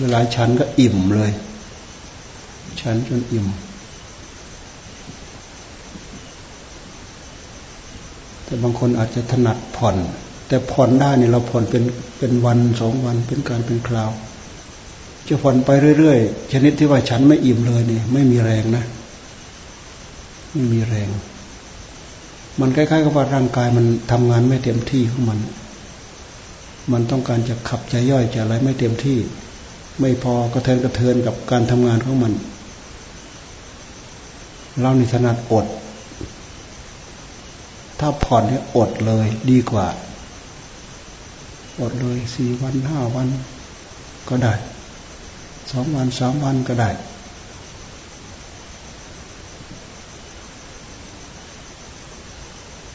เวลาฉันก็อิ่มเลย ฉันจนอิ่ม แต่บางคนอาจจะถนัดผ่อน แต่ผ่อนได้เนี่ยเราผ่อนเป็นเป็นวันสองวันเป็นการเป็นคราวจะผ่อนไปเรื่อยๆ ชนิดที่ว่าฉันไม่อิ่มเลยเนี่ยไม่มีแรงนะ ไม่มีแรง มันคล้ายๆกับว่าร่างกายมันทำงานไม่เต็มที่ของมัน มันต้องการจะขับจะย่อยจะอะไรไม่เต็มที่ ไม่พอกระเทินกระเทินกับการทำงานของมัน เราในถนัดอด ถ้าผ่อนให้อดเลยดีกว่า อดเลยสี่วันห้าวันก็ได้สองวันสามวันก็ได้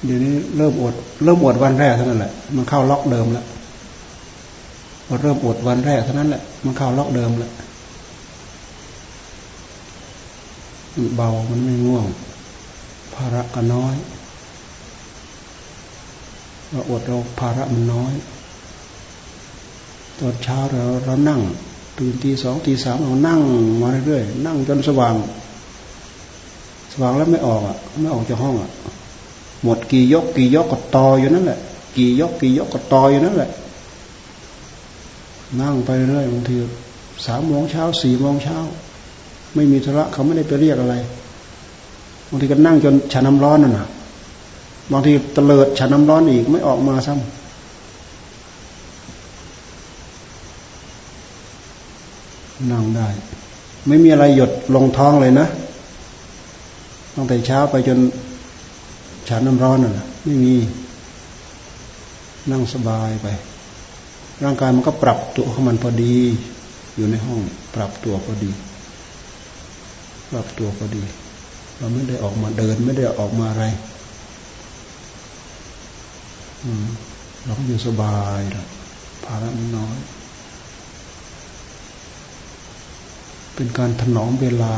เดี๋ยวนี้เริ่มอด เริ่มอดวันแรกเท่านั้นแหละ มันเข้าล็อกเดิมแล้ว เริ่มอดวันแรกเท่านั้นแหละ มันเข้าล็อกเดิมแล้วเบามันไม่ง่วงภาระก็น้อยเราอดเราภาระมันน้อยตอนเช้าเราเรานั่งตื่นตีสองตีสามเรานั่งมาเรื่อยๆนั่งจนสว่าง สว่างแล้วไม่ออกอะไม่ออกจากห้องอะหมดกี่ยกกี่ยกก็ต่ออยู่นั่นแหละ กี่ยกกี่ยกก็ต่ออยู่นั่นแหละ นั่งไปเรื่อยบางทีสามโมงเช้าสี่โมงเช้า ไม่มีธุระเขาไม่ได้ไปเรียกอะไรบางทีก็นั่งจนฉันน้ำร้อนน่ะบางทีเตลิดฉันน้ำร้อนอีกไม่ออกมาซ้ำนั่งได้ ไม่มีอะไรหยดลงท้องเลยนะตั้งแต่เช้าไปจนฉันน้ำร้อนน่ะ ไม่มี นั่งสบายไป ร่างกายมันก็ปรับตัวของมันพอดี อยู่ในห้อง ปรับตัวพอดี ปรับตัวพอดี เราไม่ได้ออกมาเดิน ไม่ได้ออกมาอะไรเราก็อยู่สบายล้วภาระมันน้อย เป็นการถนอมเวลา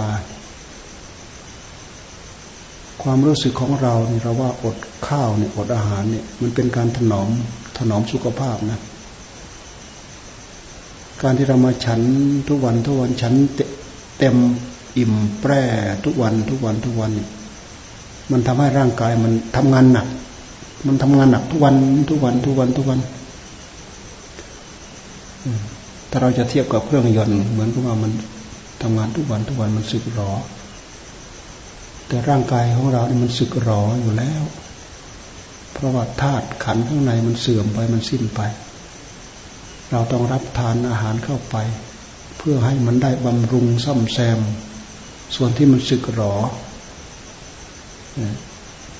ความรู้สึกของเราเนี่ยเราว่าอดข้าวเนี่ยอดอาหารเนี่ย มันเป็นการถนอมถนอมสุขภาพนะ การที่เรามาฉันทุกวันทุกวันฉันเต็มอิ่มแปร่ทุกวันทุกวันทุกวันมันทำให้ร่างกายมันทำงานหนัก มันทำงานหนักทุกวันทุกวันทุกวันทุกวันถ้าเราจะเทียบกับเครื่องยนต์เหมือนกับว่ามันทำงานทุกวันทุกวันมันสึกหรอ แต่ร่างกายของเราเนี่ยมันสึกหรออยู่แล้ว เพราะว่าธาตุขันข้างในมันเสื่อมไปมันสิ้นไป เราต้องรับทานอาหารเข้าไป เพื่อให้มันได้บำรุงซ่อมแซม ส่วนที่มันสึกหรอ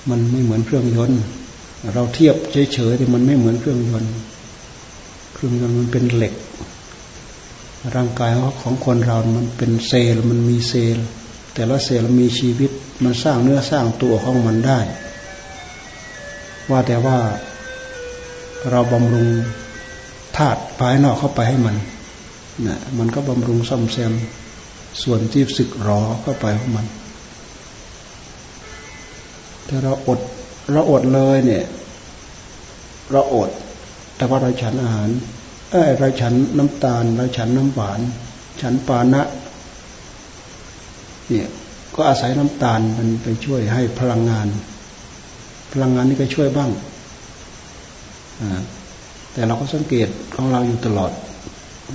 มันไม่เหมือนเครื่องยนต์ เราเทียบเฉยๆแต่มันไม่เหมือนเครื่องยนต์ เครื่องยนต์มันเป็นเหล็ก ร่างกายของคนเรา มันเป็นเซลล์ มันมีเซลล์ แต่ละเซลล์มีชีวิต มันสร้างเนื้อสร้างตัวของมันได้ ว่าแต่ว่าเราบำรุง ธาตุภายนอกเข้าไปให้มันนะมันก็บำรุงซ่อมแซมส่วนที่สึกหรอเข้าไปของมัน ถ้าเราอดเราอดเลยเนี่ย เราอด แต่ว่าเราฉันอาหารเออเราฉันน้ำตาล เราฉันน้ำหวาน ฉันปานะ เนี่ย ก็อาศัยน้ำตาลมันไปช่วยให้พลังงาน พลังงานนี้ก็ช่วยบ้าง อ่า แต่เราก็สังเกตของเราอยู่ตลอด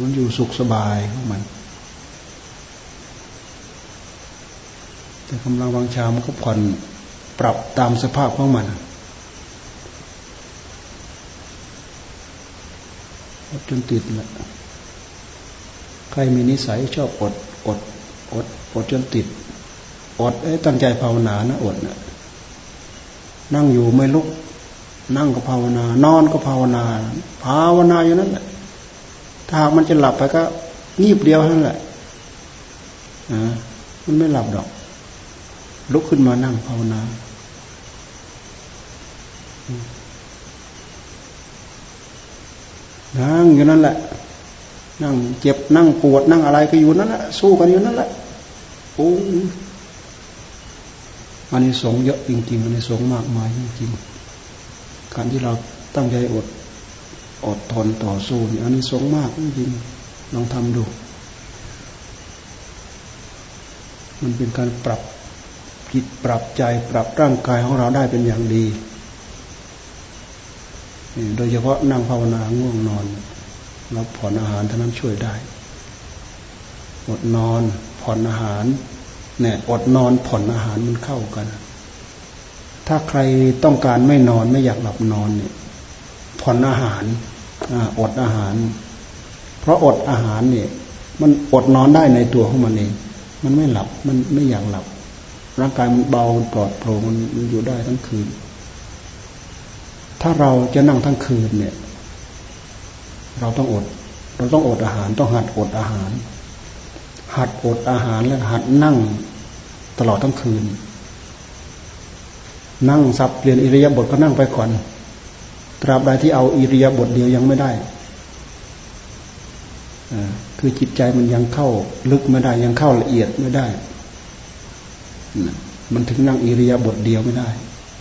มันอยู่สุขสบายของมัน แต่กำลังวังชามันก็ผ่อนปรับตามสภาพของมันจนติดแหละใครมีนิสัยชอบอดอดอดอดจนติด อดเอ้ตั้งใจภาวนานะอดนะนั่งอยู่ไม่ลุก นั่งก็ภาวนานอนก็ภาวนา ภาวนาอยู่นั่นแหละถ้ามันจะหลับไปก็งีบเดียวนั่นแหละนะมันไม่หลับดอก ลุกขึ้นมานั่งภาวนา นั่งอยู่นั่นแหละ นั่งเจ็บนั่งปวดนั่งอะไรก็อยู่นั่นแหละสู้กันอยู่นั่นแหละโอ้อันนี้สงเยอะจริงๆอันนี้สงมากมายจริงๆ การที่เราตั้งใจอดอดทนต่อสู้นี่อันนี้สงมากจริงลองทำดู มันเป็นการปรับจิตปรับใจปรับร่างกายของเราได้เป็นอย่างดีโดยเฉพาะนั่งภาวนาง่วงนอนเราผ่อนอาหารเท่านั้นช่วยได้ อดนอนผ่อนอาหารเนี่ยอดนอนผ่อนอาหารมันเข้ากัน ถ้าใครต้องการไม่นอนไม่อยากหลับนอนเนี่ยผ่อนอาหารอดอาหาร เพราะอดอาหารเนี่ยมันอดนอนได้ในตัวของมันเอง มันไม่หลับมันไม่อยากหลับ ร่างกายมันเบาปลอดโปร่งมันอยู่ได้ทั้งคืน ถ้าเราจะนั่งทั้งคืนเนี่ย เราต้องอด เราต้องอดอาหาร ต้องหัดอดอาหาร หัดอดอาหารแล้วหัดนั่งตลอดทั้งคืน นั่งสับเปลี่ยนอิริยาบถก็นั่งไปก่อน ตราบใดที่เอาอิริยาบถเดียวยังไม่ได้คือจิตใจมันยังเข้าลึกไม่ได้ ยังเข้าละเอียดไม่ได้ มันถึงนั่งอิริยาบถเดียวไม่ได้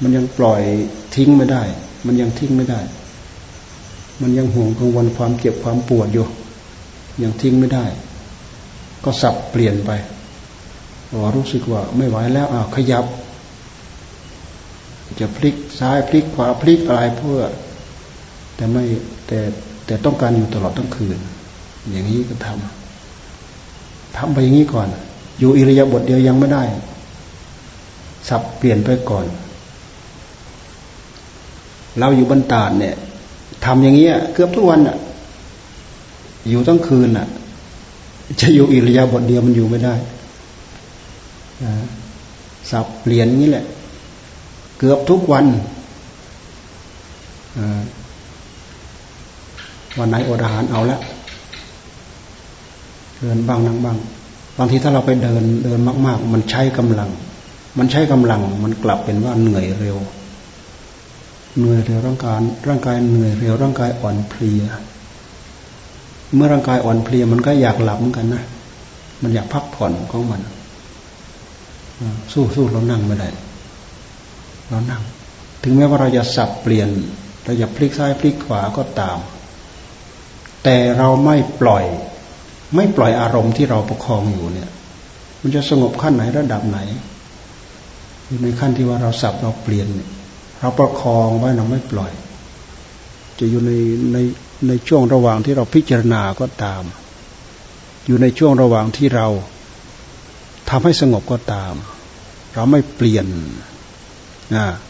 มันยังปล่อยทิ้งไม่ได้ มันยังทิ้งไม่ได้ มันยังห่วงกังวลความเจ็บความปวดอยู่ยังทิ้งไม่ได้ ก็สับเปลี่ยนไปรู้สึกว่าไม่ไหวแล้วอ้าวขยับ จะพลิกซ้ายพลิกขวาพลิกอะไรเพื่อ แต่ไม่แต่แต่ต้องการอยู่ตลอดทั้งคืน อย่างนี้ก็ทำทำไปอย่างนี้ก่อน อยู่อิริยาบถเดียวยังไม่ได้ สับเปลี่ยนไปก่อน เราอยู่บรรดาเนี่ยทำอย่างเงี้ยเกือบทุกวันอะ อยู่ทั้งคืนอะ จะอยู่อิริยาบถเดียวมันอยู่ไม่ได้สับเปลี่ยนนี้แหละ เกือบทุกวันวันไหนอดอาหารเอาละเดินบ้างนั่งบ้างบางทีถ้าเราไปเดินเดินมาก ๆ มันใช้กำลัง มันใช้กำลัง มันกลับเป็นว่าเหนื่อยเร็ว เหนื่อยเร็วร่างกายร่างกายเหนื่อยเร็วร่างกายอ่อนเพลีย เมื่อร่างกายอ่อนเพลียมันก็อยากหลับเหมือนกันนะมันอยากพักผ่อนของมันสู้สู้เรานั่งไม่ได้ เรานั่ง ถึงแม้ว่าเราจะสับเปลี่ยน เราจะพลิกซ้ายพลิกขวาก็ตาม แต่เราไม่ปล่อย ไม่ปล่อยอารมณ์ที่เราประคองอยู่เนี่ย มันจะสงบขั้นไหนระดับไหนอยู่ในขั้นที่ว่าเราสับเราเปลี่ยน เราประคองไว้เราไม่ปล่อย จะอยู่ในในในช่วงระหว่างที่เราพิจารณาก็ตาม อยู่ในช่วงระหว่างที่เราทำให้สงบก็ตาม เราไม่เปลี่ยน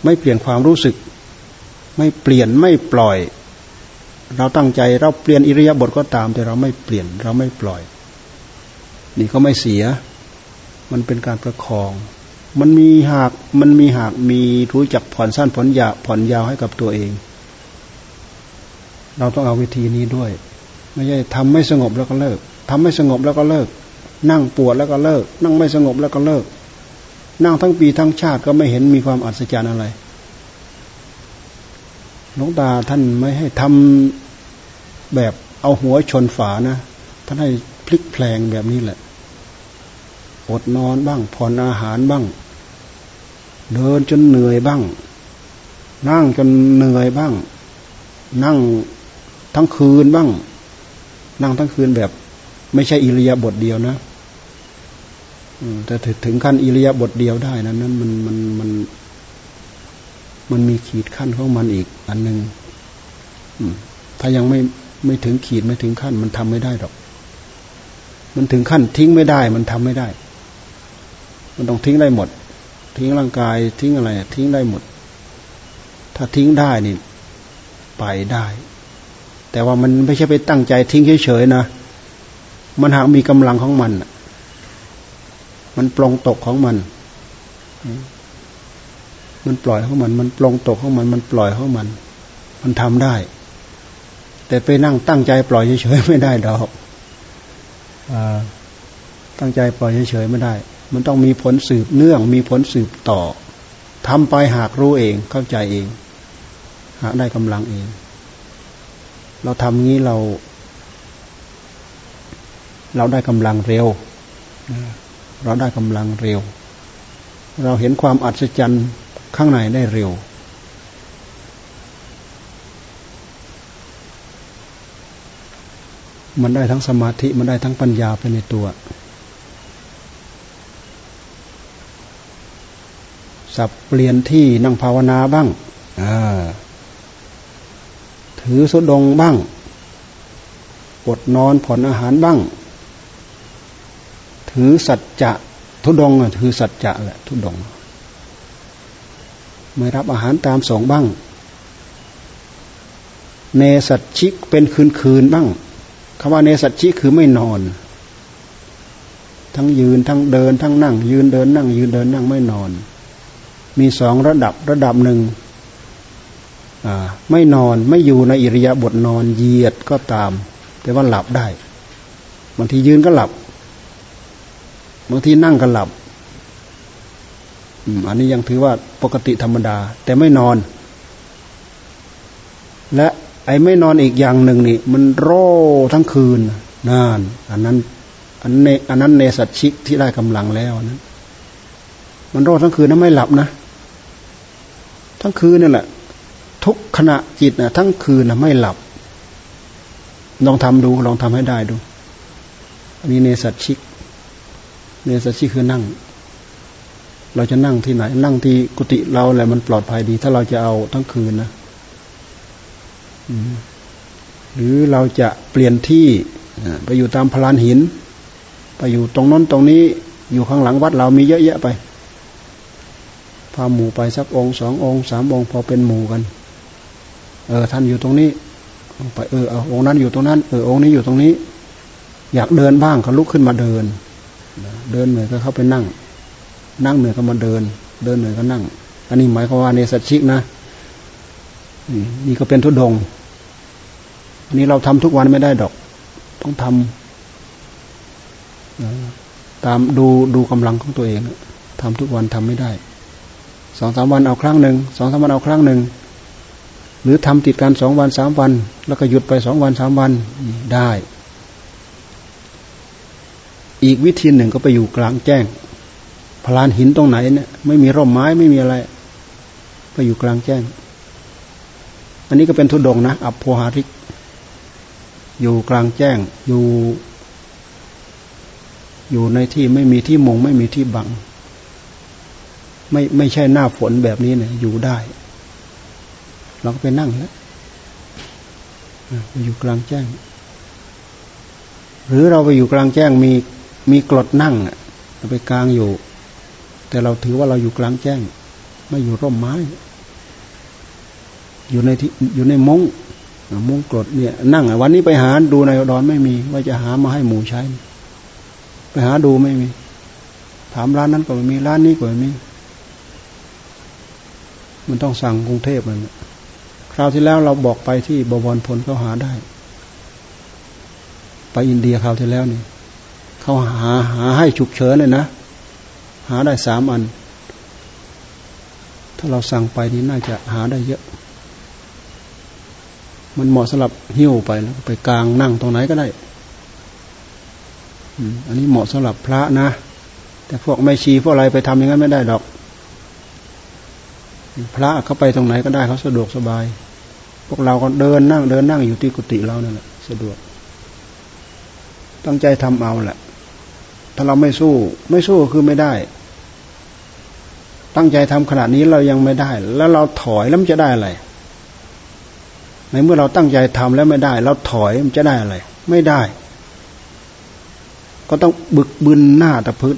ไม่เปลี่ยนความรู้สึก ไม่เปลี่ยนไม่ปล่อย เราตั้งใจเราเปลี่ยนอิริยาบถก็ตาม แต่เราไม่เปลี่ยนเราไม่ปล่อย นี่ก็ไม่เสีย มันเป็นการประคอง มันมีหากมันมีหากมีรู้จักผ่อนสั้นผ่อนยาวผ่อนยาวให้กับตัวเอง เราต้องเอาวิธีนี้ด้วย ไม่ใช่ทำไม่สงบแล้วก็เลิกทำไม่สงบแล้วก็เลิก นั่งปวดแล้วก็เลิก นั่งไม่สงบแล้วก็เลิก นั่งทั้งปีทั้งชาติก็ไม่เห็นมีความอัศจรรย์อะไรหลวงตาท่านไม่ให้ทำแบบเอาหัวชนฝานะ ท่านให้พลิกแพลงแบบนี้แหละ อดนอนบ้างผ่อนอาหารบ้าง เดินจนเหนื่อยบ้าง นั่งจนเหนื่อยบ้าง นั่งทั้งคืนบ้าง นั่งทั้งคืนแบบ ไม่ใช่อิริยาบถเดียวนะ แต่ถึงขั้นอิริยาบถเดียวได้นะนั้นมันมันมันมันมีขีดขั้นของมันอีก อันหนึ่งถ้ายังไม่ไม่ถึงขีดไม่ถึงขั้น มันทำไม่ได้หรอก มันถึงขั้นทิ้งไม่ได้ มันทำไม่ได้ มันต้องทิ้งได้หมด ทิ้งร่างกายทิ้งอะไร ทิ้งได้หมด ถ้าทิ้งได้นี่ไปได้ แต่ว่ามันไม่ใช่ไปตั้งใจทิ้งเฉยๆนะ มันหากมีกำลังของมัน มันปลงตกของมัน มันปล่อยของมัน มันปลงตกของมัน มันปล่อยของมัน มันทำได้ แต่ไปนั่งตั้งใจปล่อยเฉยๆไม่ได้ดอกอตั้งใจปล่อยเฉยๆไม่ได้ มันต้องมีผลสืบเนื่อง มีผลสืบต่อทำไปหากรู้เอง เข้าใจเอง หากได้กำลังเอง เราทำงี้เรา เราได้กำลังเร็ว เราได้กำลังเร็ว เราเห็นความอัศจรรย์ข้างในได้เร็ว มันได้ทั้งสมาธิมันได้ทั้งปัญญาไปในตัว สับเปลี่ยนที่นั่งภาวนาบ้างถือสุดงบ้าง อดนอนผ่อนอาหารบ้าง ถือสัจจะทุดงถือสัจจะแหละทุดง ไม่รับอาหารตามสองบ้าง เนสัตชิกเป็นคืนคืนบ้างคำว่าเนสัตชิกคือไม่นอน ทั้งยืนทั้งเดิน ทั้งนั่ง ยืนเดินนั่ง ยืนเดินนั่งไม่นอน มีสองระดับระดับหนึ่งไม่นอนไม่อยู่ในอิริยาบถนอนเหยียดก็ตาม แต่ว่าหลับได้บางทียืนก็หลับ บางทีนั่งก็หลับอันนี้ยังถือว่าปกติธรรมดา แต่ไม่นอน และไอ้ไม่นอนอีกอย่างหนึ่งนี่ มันโร่ทั้งคืนนานอันนั้นอันเนอันนั้นเนสัตชิกที่ได้กำลังแล้วนั้นมันโร่ทั้งคืนนั้นไม่หลับนะ ทั้งคืนนี่แหละ ทุกขณะจิตนะทั้งคืนนะไม่หลับ ลองทำดูลองทำให้ได้ดูอันนี้เนสัตชิก เนสัตชิคือนั่ง เราจะนั่งที่ไหน นั่งที่กุฏิเราแหละมันปลอดภัยดี ถ้าเราจะเอาทั้งคืนนะหรือเราจะเปลี่ยนที่ไปอยู่ตามพลานหิน ไปอยู่ตรงน้นตรงนี้ อยู่ข้างหลังวัดเรามีเยอะแยะไปพาหมู่ไปสักองค์สององค์สามองค์พอเป็นหมู่กัน เออ ท่านอยู่ตรงนี้ไปเออเอาองค์นั้นอยู่ตรงนั้นเออองค์นี้อยู่ตรงนี้ อยากเดินบ้างก็ลุกขึ้นมาเดิน เดินเหนื่อยก็เข้าไปนั่ง นั่งเหนื่อยก็มาเดิน เดินเหนื่อยก็นั่ง อันนี้หมายความว่าในสัจชิกนะนี่ก็เป็นทุดง อันนี้เราทำทุกวันไม่ได้ดอก ต้องทำตามดูดูกำลังของตัวเองทำทุกวันทำไม่ได้สองสามวันเอาครั้งหนึ่งสองสามวันเอาครั้งหนึ่งหรือทำติดกันสองวันสามวัน แล้วก็หยุดไปสองวันสามวันได้ อีกวิธีหนึ่งก็ไปอยู่กลางแจ้งพลานหินตรงไหนเนี่ยไม่มีร่มไม้ไม่มีอะไร ไปอยู่กลางแจ้ง อันนี้ก็เป็นทุดงนะ อัปโพหาริก อยู่กลางแจ้ง อยู่ อยู่ในที่ไม่มีที่มง ไม่มีที่บัง ไม่ไม่ใช่หน้าฝนแบบนี้เนี่ย อยู่ได้ เราก็ไปนั่งแล้วไปอยู่กลางแจ้ง หรือเราไปอยู่กลางแจ้งมี มีกรดนั่งเราไปกลางอยู่ แต่เราถือว่าเราอยู่กลางแจ้ง ไม่อยู่ร่มไม้ อยู่ในที่อยู่ในมงมุ้งกรดเนี่ย นั่งวันนี้ไปหาดูในดอนไม่มี ว่าจะหามาให้หมูใช้ ไปหาดูไม่มี ถามร้านนั้นก็ไม่มีร้านนี้ก็ไม่มี มันต้องสั่งกรุงเทพมันคราวที่แล้วเราบอกไปที่บวรพลเขาหาได้ ไปอินเดียคราวที่แล้วนี่ เขาหาหาให้ฉุกเฉินเลยนะ หาได้สามอัน ถ้าเราสั่งไปนี่น่าจะหาได้เยอะ มันเหมาะสำหรับหิ้วไปแล้วไปกลางนั่งตรงไหนก็ได้อันนี้เหมาะสำหรับพระนะ แต่พวกไม่ชีพวกอะไรไปทำอย่างนั้นไม่ได้ดอก พระเขาไปตรงไหนก็ได้เขาสะดวกสบาย พวกเราก็เดินนั่งเดินนั่งอยู่ที่กุฏิเรานั่นแหละสะดวก ตั้งใจทำเอาแหละ ถ้าเราไม่สู้ ไม่สู้คือไม่ได้ ตั้งใจทำขนาดนี้เรายังไม่ได้ แล้วเราถอยแล้วมันจะได้อะไร ในเมื่อเราตั้งใจทำแล้วไม่ได้ เราถอยมันจะได้อะไร ไม่ได้ ก็ต้องบึกบึนหน้าตะพึด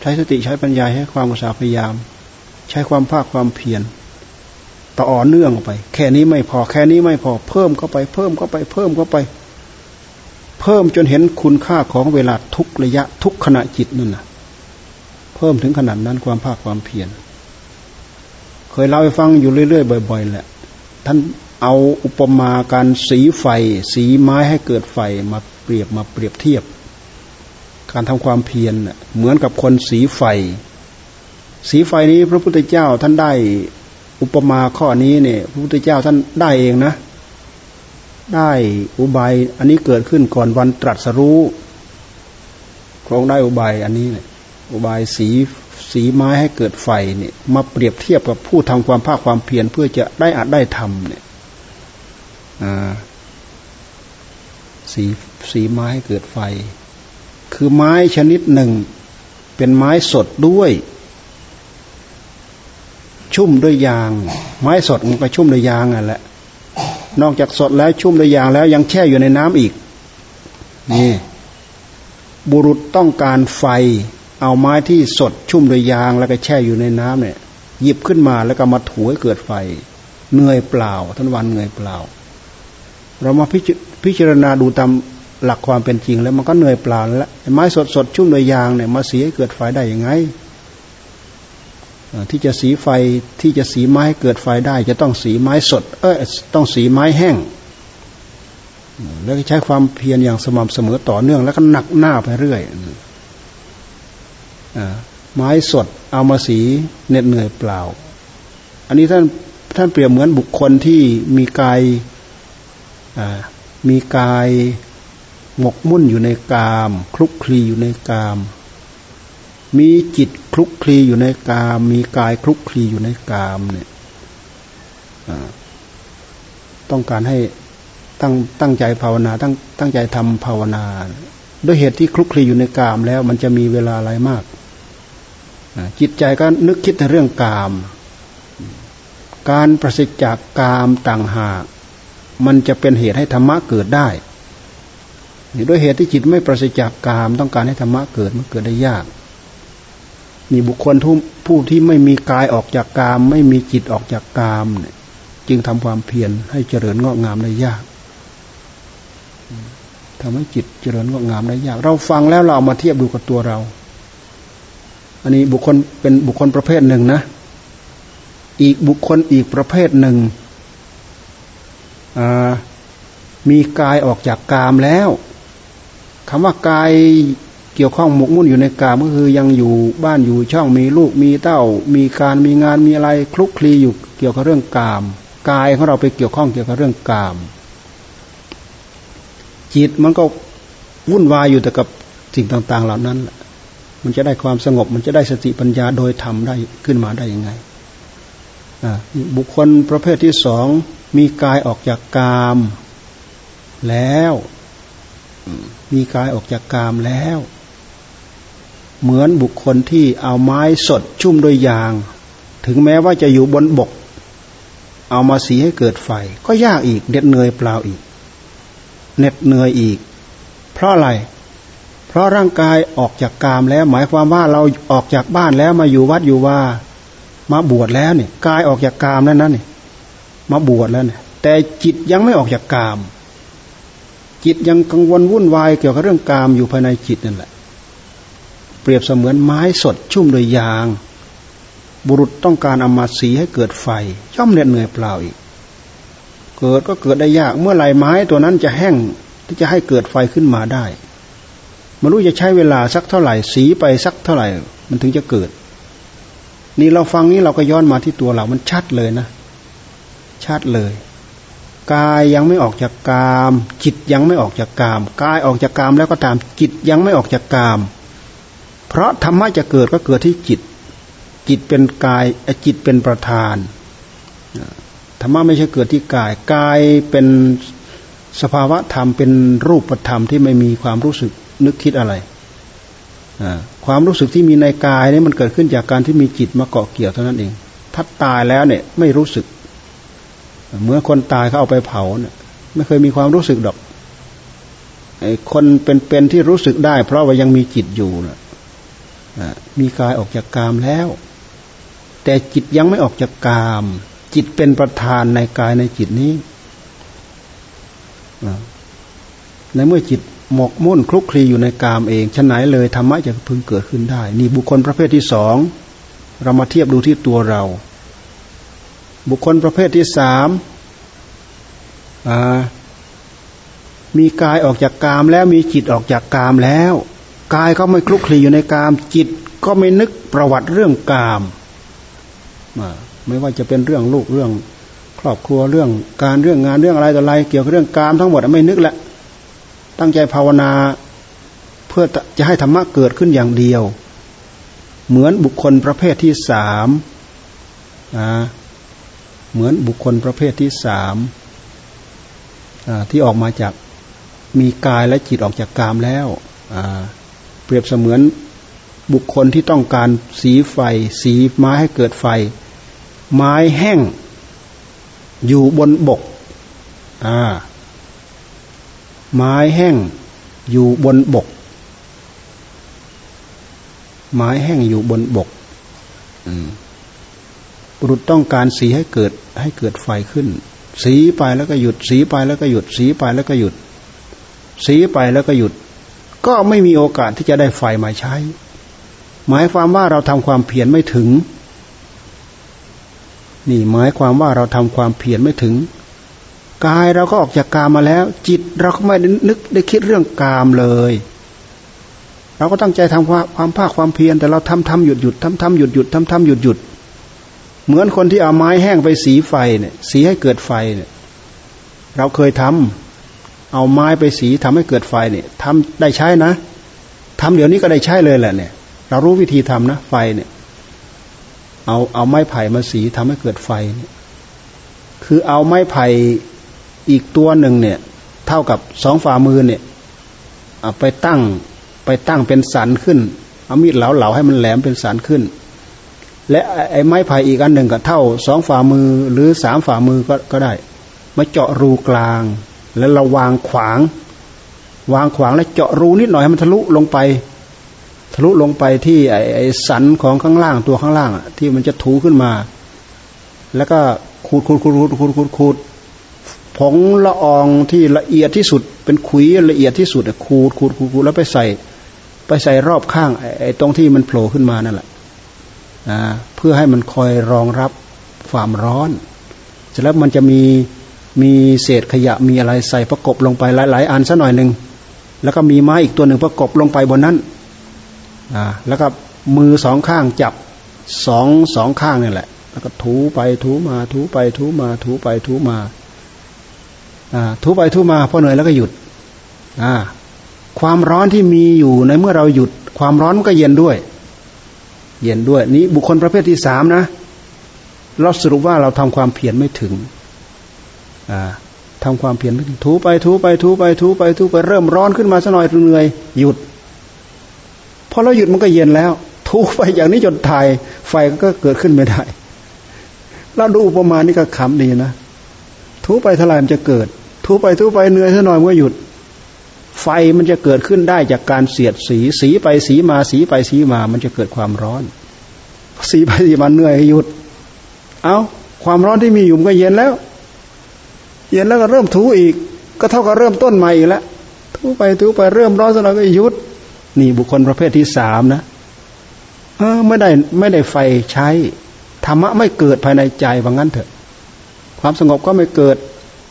ใช้สติใช้ปัญญาให้ความอุตสาหพยายาม ใช้ความภาคความเพียรต่อเนื่องไป แค่นี้ไม่พอแค่นี้ไม่พอเพิ่มเข้าไป เพิ่มเข้าไปเพิ่มเข้าไป เพิ่มจนเห็นคุณค่าของเวลาทุกระยะทุกขณะจิตนั่นนะเพิ่มถึงขนาดนั้นความภาคความเพียรเคยเล่าให้ฟังอยู่เรื่อยๆบ่อย ๆ แหละ ท่านเอาอุปมาการสีไฟ สีไม้ให้เกิดไฟมาเปรียบมาเปรียบเทียบ การทำความเพียรเหมือนกับคนสีไฟ สีไฟนี้พระพุทธเจ้าท่านได้อุปมาข้อนี้เนี่ย พระพุทธเจ้าท่านได้เองนะ ได้อุบายอันนี้เกิดขึ้นก่อนวันตรัสรู้ครองได้อุบายอันนี้เนี่ยอุบายสีสีไม้ให้เกิดไฟเนี่ยมาเปรียบเทียบกับผู้ทำความภาคความเพียรเพื่อจะได้อาจได้ทำเนี่ยสีสีไม้ให้เกิดไฟ คือไม้ชนิดหนึ่ง เป็นไม้สดด้วย ชุ่มด้วยยาง ไม้สดมันก็ชุ่มด้วยยางอะแหละ นอกจากสดแล้วชุ่มด้วยยางแล้วยังแช่อยู่ในน้ำอีกนี่บุรุษต้องการไฟ เอาไม้ที่สดชุ่มด้วยยางแล้วก็แช่อยู่ในน้ำเนี่ย หยิบขึ้นมาแล้วก็มาถูให้เกิดไฟเหนื่อยเปล่าท่านวันเหนื่อยเปล่า เรามาพิจารณาดูตามหลักความเป็นจริงแล้วมันก็เหนื่อยเปล่าแล้วไม้สดสดชุ่มด้วยยางเนี่ยมาเสีให้เกิดไฟได้ยังไง ที่จะสีไฟที่จะสีไม้เกิดไฟได้ จะต้องสีไม้สด เออต้องสีไม้แห้ง แล้วใช้ความเพียรอย่างสม่ำเสมอต่อเนื่อง แล้วก็หนักหน้าไปเรื่อยไม้สดเอามาสีเหน็ดเหนื่อยเปล่า อันนี้ท่านท่านเปรียบเหมือนบุคคลที่มีกายมีกายหมกมุ่นอยู่ในกาม คลุกคลีอยู่ในกาม มีจิตคลุกคลีอยู่ในกาม มีกายคลุกคลีอยู่ในกามเนี่ยต้องการให้ตั้งตั้งใจภาวนา ตั้งตั้งใจทำภาวนา ด้วยเหตุที่คลุกคลีอยู่ในกามแล้ว มันจะมีเวลาอะไรมากจิตใจก็นึกคิดในเรื่องกาม การประสิทธิ์จากกามต่างหาก มันจะเป็นเหตุให้ธรรมะเกิดได้ด้วยเหตุที่จิตไม่ประสิทธิ์จากกาม ต้องการให้ธรรมะเกิดมันเกิดได้ยาก นี่บุคคลทุผู้ที่ไม่มีกายออกจากกาม ไม่มีจิตออกจากกามเนี่ยจึงทำความเพียรให้เจริญงอกงามได้ยากทำให้จิตเจริญงอกงามได้ยาก เราฟังแล้วเราเอามาเทียบดูกับตัวเรา อันนี้บุคคลเป็นบุคคลประเภทหนึ่งนะ อีกบุคคลอีกประเภทหนึ่งมีกายออกจากกามแล้วคำว่ากาย เกี่ยวข้องหมกมุ่นอยู่ในกามก็คือยังอยู่บ้านอยู่ช่องมีลูกมีเต้า มีการมีงานมีอะไรคลุกคลีอยู่เกี่ยวกับเรื่องกาม กายของเราไปเกี่ยวข้องเกี่ยวกับเรื่องกาม จิตมันก็วุ่นวายอยู่แต่กับสิ่งต่าง ๆ เหล่านั้น มันจะได้ความสงบ มันจะได้สติปัญญาโดยธรรมได้ขึ้นมาได้ยังไงบุคคลประเภทที่สองมีกายออกจากกาม แล้ว มีกายออกจากกามแล้ว เหมือนบุคคลที่เอาไม้สดชุ่มด้วยยาง ถึงแม้ว่าจะอยู่บนบก เอามาสีให้เกิดไฟ ก็ยากอีกเด็ดเหนื่อยเปล่าอีกเหน็ดเหนื่อยอีก เพราะอะไร เพราะร่างกายออกจากกามแล้ว หมายความว่าเราออกจากบ้านแล้วมาอยู่วัดอยู่ว่า มาบวชแล้วเนี่ยกายออกจากกามแล้วนั่นเนี่ยมาบวชแล้วเนี่ยแต่จิตยังไม่ออกจากกาม จิตยังกังวลวุ่นวายเกี่ยวกับเรื่องกามอยู่ภายในจิตนั่นแหละ เปรียบเสมือนไม้สดชุ่มโดยยาง บุรุษต้องการเอามาสีให้เกิดไฟ ย่อมเหน็ดเหนื่อยเปล่าอีก เกิดก็เกิดได้ยาก เมื่อไรไม้ตัวนั้นจะแห้งที่จะให้เกิดไฟขึ้นมาได้ไม่รู้จะใช้เวลาสักเท่าไหร่ สีไปสักเท่าไหร่ มันถึงจะเกิด นี่เราฟังนี้เราก็ย้อนมาที่ตัวเรา มันชัดเลยนะ ชัดเลยกายยังไม่ออกจากกาม จิตยังไม่ออกจากกาม กายออกจากกามแล้วก็ตามจิตยังไม่ออกจากกาม เพราะธรรมะจะเกิดก็เกิดที่จิต จิตเป็นกายจิตเป็นประธานธรรมะไม่ใช่เกิดที่กาย กายเป็นสภาวะธรรมเป็นรูปธรรมที่ไม่มีความรู้สึกนึกคิดอะไรความรู้สึกที่มีในกายนี่มันเกิดขึ้นจากการที่มีจิตมาเกาะเกี่ยวเท่านั้นเอง ถ้าตายแล้วเนี่ยไม่รู้สึก เมื่อคนตายเขาเอาไปเผาเนี่ยไม่เคยมีความรู้สึกดอกไอ้คนเป็นๆที่รู้สึกได้ เพราะว่ายังมีจิตอยู่นะ มีกายออกจากกามแล้ว แต่จิตยังไม่ออกจากกาม จิตเป็นประธานในกายในจิตนี้ในเมื่อจิตหมกมุ่นคลุกคลีอยู่ในกามเองฉะไหนเลยธรรมะจะพึงเกิดขึ้นได้ นี่บุคคลประเภทที่สองเรามาเทียบดูที่ตัวเรา บุคคลประเภทที่สามมีกายออกจากกามแล้วมีจิตออกจากกามแล้ว กายก็ไม่คลุกคลีอยู่ในกาม จิตก็ไม่นึกประวัติเรื่องกาม ไม่ว่าจะเป็นเรื่องลูกเรื่อง ครอบครัวเรื่องการเรื่องงานเรื่องอะไรต่ออะไร เกี่ยวกับเรื่องกามทั้งหมดไม่นึกแหละตั้งใจภาวนาเพื่อจะให้ธรรมะเกิดขึ้นอย่างเดียว เหมือนบุคคลประเภทที่สามเหมือนบุคคลประเภทที่สามที่ออกมาจากมีกายและจิตออกจากกามแล้ว เปรียบเสมือนบุคคลที่ต้องการสีไฟ สีไม้ให้เกิดไฟ ไม้แห้ง อยู่บนบกไม้แห้งอยู่บนบก ไม้แห้งอยู่บนบกบุรุษต้องการสีให้เกิดให้เกิดไฟขึ้น สีไปแล้วก็หยุด สีไปแล้วก็หยุด สีไปแล้วก็หยุด สีไปแล้วก็หยุด ก็ไม่มีโอกาสที่จะได้ไฟมาใช้ หมายความว่าเราทำความเพียรไม่ถึง นี่หมายความว่าเราทำความเพียรไม่ถึง กายเราก็ออกจากกามมาแล้ว จิตเราก็ไม่นึกได้คิดเรื่องกามเลย เราก็ตั้งใจทำความความภาคความเพียรแต่เราทำทำหยุดหยุดทำทำหยุดหยุดทำทำหยุดหยุดเหมือนคนที่เอาไม้แห้งไปสีไฟเนี่ย สีให้เกิดไฟเนี่ย เราเคยทำ เอาไม้ไปสีทำให้เกิดไฟเนี่ยทำได้ใช้นะทำเดี๋ยวนี้ก็ได้ใช้เลยแหละเนี่ย เรารู้วิธีทำนะ ไฟเนี่ย เอาเอาไม้ไผ่มาสีทำให้เกิดไฟเนี่ย คือเอาไม้ไผ่อีกตัวหนึ่งเนี่ย เท่ากับสองฝ่ามือเนี่ยเอาไปตั้งไปตั้งเป็นสันขึ้น เอามีดเหลาๆให้มันแหลมเป็นสันขึ้น และไอ้ไม้ไผ่อีกอันหนึ่งก็เท่าสองฝ่ามือหรือสามฝ่ามือก็ก็ได้ มาเจาะรูกลาง แล้วเราวางขวาง วางขวางแล้วเจาะรูนิดหน่อยให้มันทะลุลงไป ทะลุลงไปที่ไอ้ไอ้สันของข้างล่างตัวข้างล่างที่มันจะถูขึ้นมา แล้วก็ขูดขูดขูดขูดขูดขูดขูดผงละอองที่ละเอียดที่สุด เป็นขุยละเอียดที่สุดขูดขูดขูดขูดแล้วไปใส่ ไปใส่รอบข้างไอ้ตรงที่มันโผล่ขึ้นมานั่นแหละเพื่อให้มันคอยรองรับความร้อนเสร็จแล้วมันจะมี มีเศษขยะมีอะไรใส่ประกบลงไปหลาย ๆ อันสักหน่อยหนึ่งแล้วก็มีไม้อีกตัวหนึ่งประกบลงไปบนนั้นอ่าแล้วก็มือสองข้างจับสองสองข้างนี่แหละ แล้วก็ถูไปถูมาถูไปถูมาถูไปถูมาอ่าถูไปถูมาพอเหนื่อยแล้วก็หยุดอ่าความร้อนที่มีอยู่ในเมื่อเราหยุด ความร้อนมันก็เย็นด้วย เย็นด้วย นี้บุคคลประเภทที่สามนะ เราสรุปว่าเราทำความเพียรไม่ถึง ทำความเพียรถูไปถูไปถูไปถูไปถูไปเริ่มร้อนขึ้นมาสักหน่อยเหนื่อยหยุดพอเราหยุดมันก็เย็นแล้ว ถูไปอย่างนี้จนทาย ไฟก็เกิดขึ้นไม่ได้เราดูประมาณนี้ก็ขำดีนะถูไปท่าไหร่มันจะเกิด ถูไปถูไปเหนื่อยสักหน่อยมันก็หยุด ไฟมันจะเกิดขึ้นได้จากการเสียดสีสีไปสีมาสีไปสีมา มันจะเกิดความร้อน สีไปสีมาเหนื่อยหยุด เอาความร้อนที่มีอยู่มันก็เย็นแล้ว เย็นแล้วก็เริ่มถูอีก ก็เท่ากับเริ่มต้นใหม่อีกแล้วถูไปถูไปเริ่มร้อนสักหน่อยก็หยุดนี่บุคคลประเภทที่สามนะเออไม่ได้ไม่ได้ไฟใช้ธรรมะไม่เกิดภายในใจว่างั้นเถอะ ความสงบก็ไม่เกิด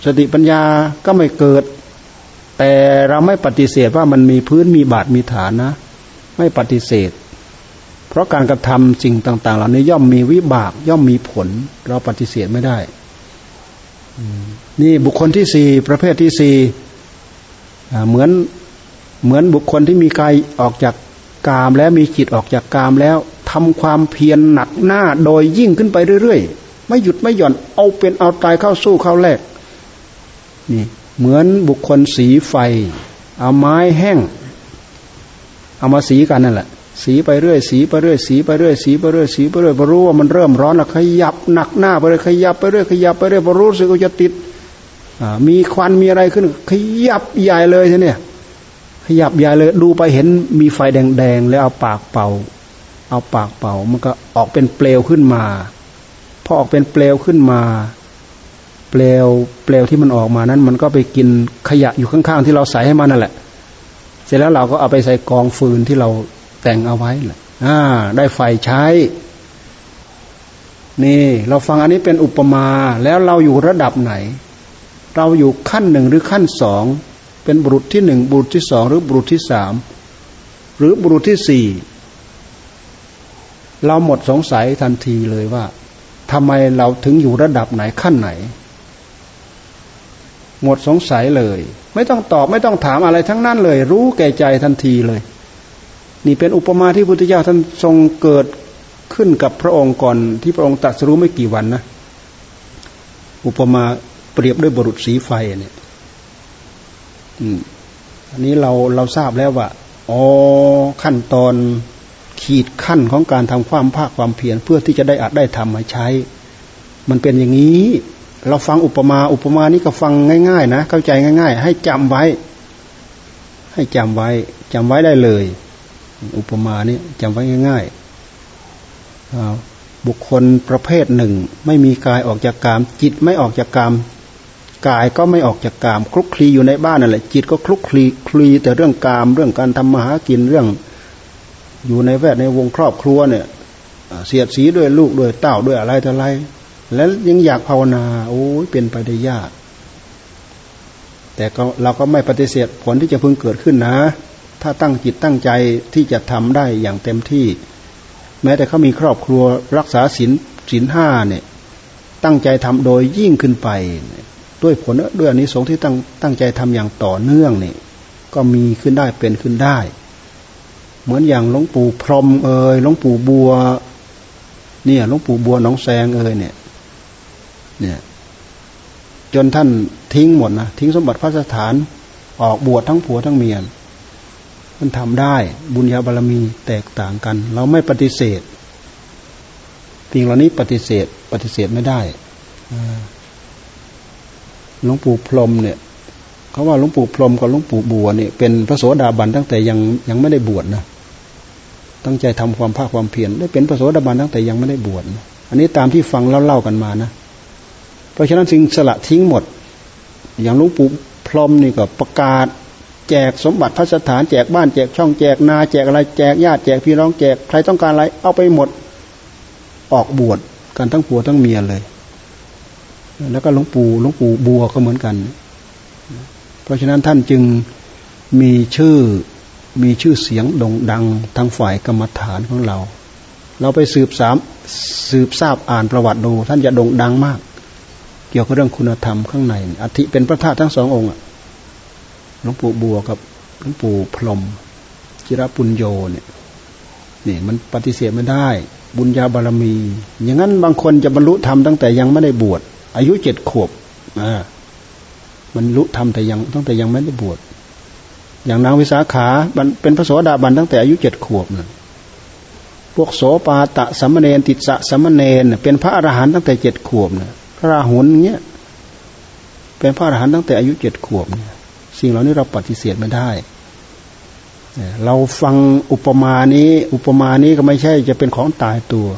สติปัญญาก็ไม่เกิด แต่เราไม่ปฏิเสธว่ามันมีพื้นมีบาดมีฐานนะ ไม่ปฏิเสธ เพราะการกระทำสิ่งต่าง ๆ เหล่านี้ย่อมมีวิบากย่อมมีผล เราปฏิเสธไม่ได้ นี่บุคคลที่สี่ประเภทที่สี่เหมือนเหมือนบุคคลที่มีกายออกจากกามแล้วมีจิตออกจากกามแล้วทำความเพียรหนักหน้าโดยยิ่งขึ้นไปเรื่อยๆ ไม่หยุดไม่หย่อนเอาเป็นเอาตายเข้าสู้เข้าแลกนี่เหมือนบุคคลสีไฟ เอาไม้แห้ง เอามาสีกันนั่นแหละ สีไปเรื่อยสีไปเรื่อยสีไปเรื่อยสีไปเรื่อยสีไปเรื่อยพอรู้ว่ามันเริ่มร้อนแล้วขยับหนักหน้าไปเลยขยับไปเรื่อยขยับไปเรื่อยพอรู้สึกว่าจะติดมีควันมีอะไรขึ้น ขยับใหญ่เลยใช่เนี่ยขยับใหญ่เลยดูไปเห็นมีไฟแดงๆแล้วเอาปากเป่า เอาปากเป่ามันก็ออกเป็นเปลวขึ้นมาพอออกเป็นเปลวขึ้นมา เปลวเปลวที่มันออกมานั้น มันก็ไปกินขยะอยู่ข้างๆที่เราใส่ให้มันนั่นแหละ เสร็จแล้วเราก็เอาไปใส่กองฟืนที่เรา แต่งเอาไว้แหละอ่าได้ไฟใช้ นี่ เราฟังอันนี้เป็นอุปมาแล้วเราอยู่ระดับไหน เราอยู่ขั้นหนึ่งหรือขั้นสองเป็นบุรุษที่หนึ่งบุรุษที่สองหรือบุรุษที่สามหรือบุรุษที่สี่เราหมดสงสัยทันทีเลยว่าทำไมเราถึงอยู่ระดับไหนขั้นไหน หมดสงสัยเลย ไม่ต้องตอบไม่ต้องถามอะไรทั้งนั้นเลย รู้แก่ใจทันทีเลย นี่เป็นอุปมาที่พุทธเจ้าท่านทรงเกิดขึ้นกับพระองค์ก่อนที่พระองค์ตรัสรู้ไม่กี่วันนะ อุปมาเปรียบด้วยบุรุษสีไฟเนี่ยอันนี้เราเราทราบแล้วว่าอ๋อขั้นตอนขีดขั้นของการทำความภาคความเพียรเพื่อที่จะได้อัดได้ทำมาใช้ มันเป็นอย่างนี้ เราฟังอุปมาอุปมานี้ก็ฟังง่าย ๆ นะ เข้าใจง่าย ๆ ให้จำไว้ ให้จำไว้จำไว้ได้เลย อุปมานี้จำไว้ง่ายๆบุคคลประเภทหนึ่ง ไม่มีกายออกจากกาม จิตไม่ออกจากกามกายก็ไม่ออกจากกาม คลุกคลีอยู่ในบ้านนั่นแหละ จิตก็คลุกคลีคลีแต่เรื่องกาม เรื่องการทำมาหากินเรื่อง อยู่ในแวดในวงครอบครัวเนี่ยเสียดสีด้วยลูกด้วยเต้าด้วยอะไรต่ออะไร แล้วยังอยากภาวนาโอ้ยเป็นไปได้ยาก แต่ก็เราก็ไม่ปฏิเสธผลที่จะพึงเกิดขึ้นนะ ถ้าตั้งจิตตั้งใจที่จะทำได้อย่างเต็มที่ แม้แต่เขามีครอบครัวรักษาศีลศีลห้าเนี่ยตั้งใจทำโดยยิ่งขึ้นไป ด้วยผลด้วยอนนิสงส์ที่ตั้งตั้งใจทำอย่างต่อเนื่องนี่ก็มีขึ้นได้เป็นขึ้นได้ เหมือนอย่างหลวงปู่พรมเอ่ยหลวงปู่บัว เนี่ยหลวงปู่บัวน้องแซงเอ่ยเนี่ยเนี่ยจนท่านทิ้งหมดนะทิ้งสมบัติพระสถานออกบวชทั้งผัวทั้งเมีย มันทำได้บุญญาบารมีแตกต่างกัน เราไม่ปฏิเสธสิ่งเหล่านี้ปฏิเสธ ปฏิเสธไม่ได้หลวงปู่พรมเนี่ยเขาว่าหลวงปู่พรมกับหลวงปู่บัวเนี่ยเป็นพระโสดาบันตั้งแต่ยังยังไม่ได้บวชนะตั้งใจทำความภาคความเพียรได้เป็นพระโสดาบันตั้งแต่ยังไม่ได้บวชอันนี้ตามที่ฟังเล่าๆกันมานะ เพราะฉะนั้นสิ่งสละทิ้งหมด อย่างหลวงปู่พรมนี่ก็ประกาศ แจกสมบัติพระสถานแจกบ้านแจกช่องแจกนาแจกอะไรแจกญาติแจกพี่น้องแจกใครต้องการอะไรเอาไปหมดออกบวชกันทั้งผัวทั้งเมียเลย แล้วก็หลวงปู่หลวงปู่บัวก็เหมือนกัน เพราะฉะนั้นท่านจึงมีชื่อมีชื่อเสียงโด่งดังทางฝ่ายกรรมฐานของเรา เราไปสืบสามสืบทราบอ่านประวัติดู ท่านจะโด่งดังมาก เกี่ยวกับเรื่องคุณธรรมข้างในอธิเป็นพระธาตุทั้งสององค์ หลวงปู่บัวกับหลวงปู่พรมจิรปุญโยเนี่ยนี่มันปฏิเสธไม่ได้ บุญญาบารมี อย่างนั้นบางคนจะบรรลุธรรมตั้งแต่ยังไม่ได้บวชอายุเจ็ดขวบอ่ามันรู้ทำแต่ยังตั้งแต่ยังไม่ได้บวชอย่างนางวิสาขาเป็นพระโสดาบันตั้งแต่อายุเจ็ดขวบนะพวกโสปาตะสัมเณรติสะสัมเณรเป็นพระอรหันต์ตั้งแต่เจ็ดขวบนะพระราหุลเงี้ยเป็นพระอรหันต์ตั้งแต่อายุเจ็ดขวบเนี่ย สิ่งเหล่านี้เราปฏิเสธไม่ได้ เราฟังอุปมานี้ อุปมานี้ก็ไม่ใช่จะเป็นของตายตัว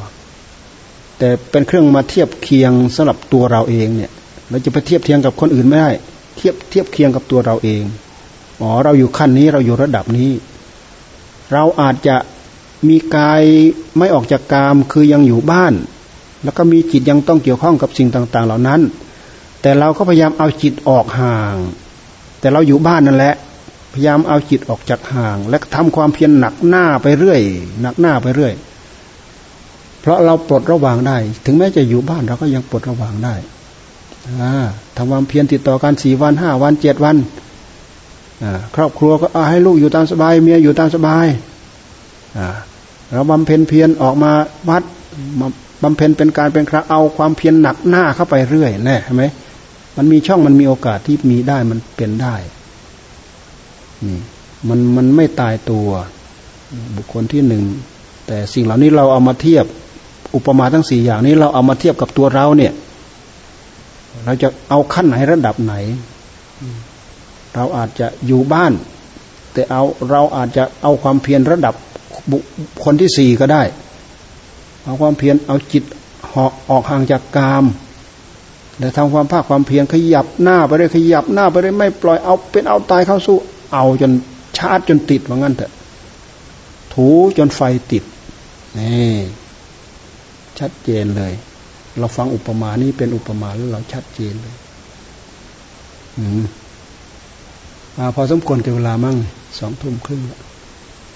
แต่เป็นเครื่องมาเทียบเคียงสำหรับตัวเราเองเนี่ย เราจะไปเทียบเทียงกับคนอื่นไม่ได้ เทียบเทียบเคียงกับตัวเราเอง อ๋อ เราอยู่ขั้นนี้เราอยู่ระดับนี้ เราอาจจะมีกายไม่ออกจากกามคือยังอยู่บ้าน แล้วก็มีจิตยังต้องเกี่ยวข้องกับสิ่งต่าง ๆ เหล่านั้น แต่เราก็พยายามเอาจิตออกห่าง แต่เราอยู่บ้านนั่นแหละ พยายามเอาจิตออกจากห่าง และทำความเพียรหนักหน้าไปเรื่อย หนักหน้าไปเรื่อย เพราะเราปลดระวางได้ ถึงแม้จะอยู่บ้านเราก็ยังปลดระวางได้ทำความเพียรติดต่อกันสี่วันห้าวันเจ็ดวันครอบครัวก็ให้ลูกอยู่ตามสบาย เมียอยู่ตามสบายเราบำเพ็ญเพียรออกมาวัดบำเพ็ญเป็นการเป็นคราเอาความเพียรหนักหน้าเข้าไปเรื่อยแน่ใช่ไหม มันมีช่องมันมีโอกาสที่มีได้มันเป็นได้นี่มันมันไม่ตายตัว บุคคลที่หนึ่ง แต่สิ่งเหล่านี้เราเอามาเทียบ อุปมาทั้งสี่อย่างนี้เราเอามาเทียบกับตัวเราเนี่ย เราจะเอาขั้นไหนระดับไหน เราอาจจะอยู่บ้าน แต่เอาเราอาจจะเอาความเพียรระดับบุคคลที่สี่ก็ได้ เอาความเพียรเอาจิตหอกออกห่างจากกาม แต่ทำความภาคความเพียรขยับหน้าไปเรื่อยขยับหน้าไปเรื่อยไม่ปล่อยเอาเป็นเอาตายเข้าสู้ เอาจนชาร์จจนติดว่างั้นเถอะ ถูจนไฟติดนี่ชัดเจนเลย เราฟังอุปมานี้เป็นอุปมาแล้วเราชัดเจนเลย อืมอ่าพอสมควรกับเวลามั่งสองทุ่มครึ่ง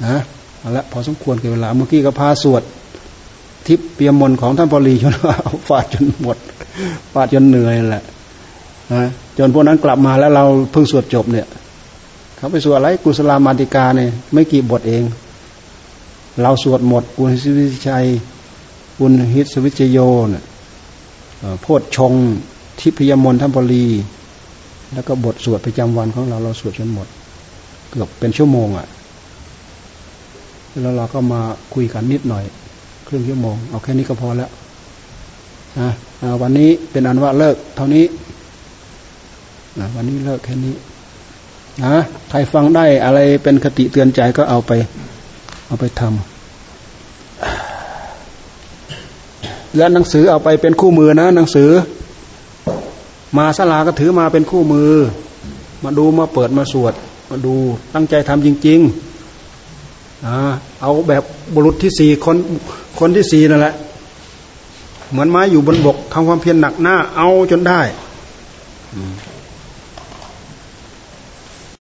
นะเอาละพอสมควรกับเวลาเมื่อกี้ก็พาสวด ทิพเปียมนของท่านพลีจนฟาดจนหมดฟาดจนเหนื่อยแหละนะจนพวกนั้นกลับมาแล้วเราเพิ่งสวดจบเนี่ย เขาไปสวดอะไรกุศลามาติกาเนี่ยไม่กี่บทเอง เราสวดหมดกุศลิชัยอุณหิตสวิจโยนโพชชงทิพยมนทัมปรีแล้วก็บทสวดประจำวันของเราเราสวดจนหมด เกือบเป็นชั่วโมงอะ่ะแล้วเราก็มาคุยกันนิดหน่อย ครึ่งชั่วโมง เอาแค่นี้ก็พอแล้วนะวันนี้เป็นอันว่าเลิก เท่านี้วันนี้เลิกแค่นี้นะใครฟังได้อะไรเป็นคติเตือนใจก็เอาไป เอาไปทำแล้วหนังสือเอาไปเป็นคู่มือนะ หนังสือ มาสลาก็ถือมาเป็นคู่มือ มาดูมาเปิดมาสวด มาดูตั้งใจทำจริงๆนะเอาแบบบุรุษที่สี่คน คนที่สี่นั่นแหละ เหมือนไม้อยู่บนบกทำความเพียรหนักหน้าเอาจนได้